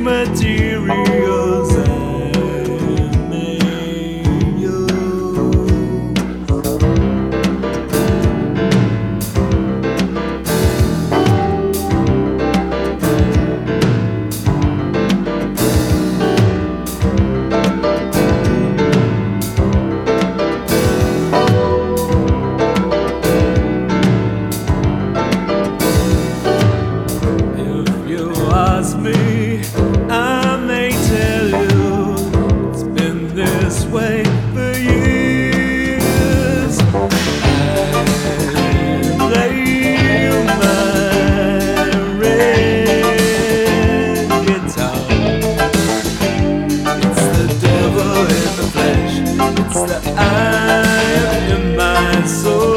me to I am in my soul.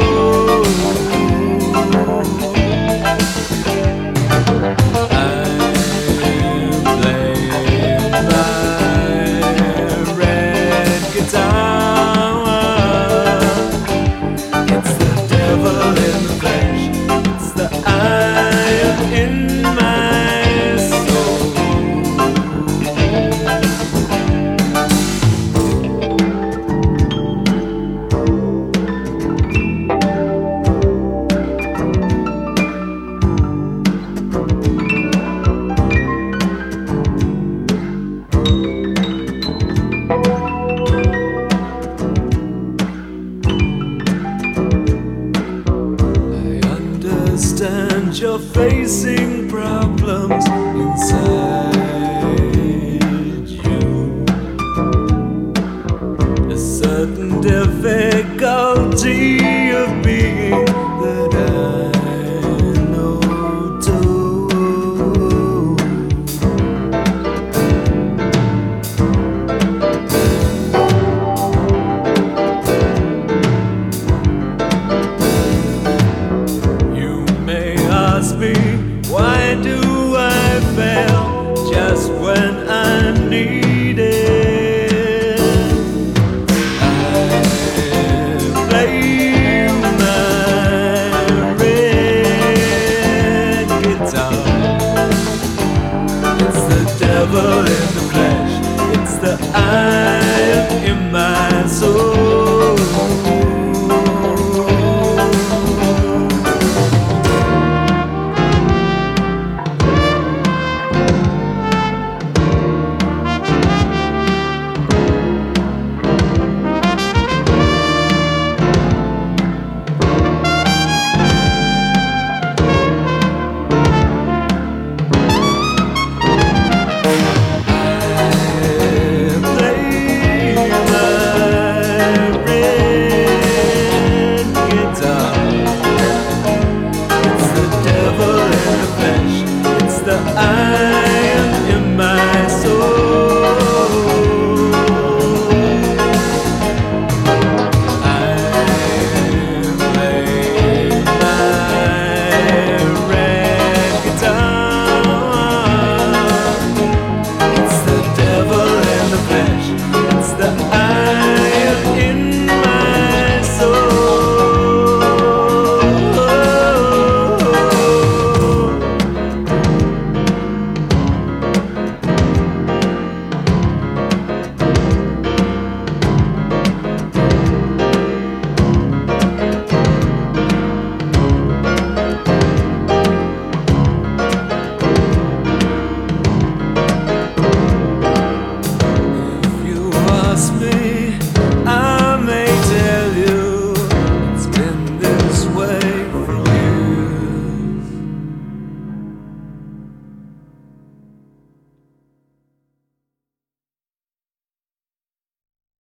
you're facing problems inside you. A certain defense. So.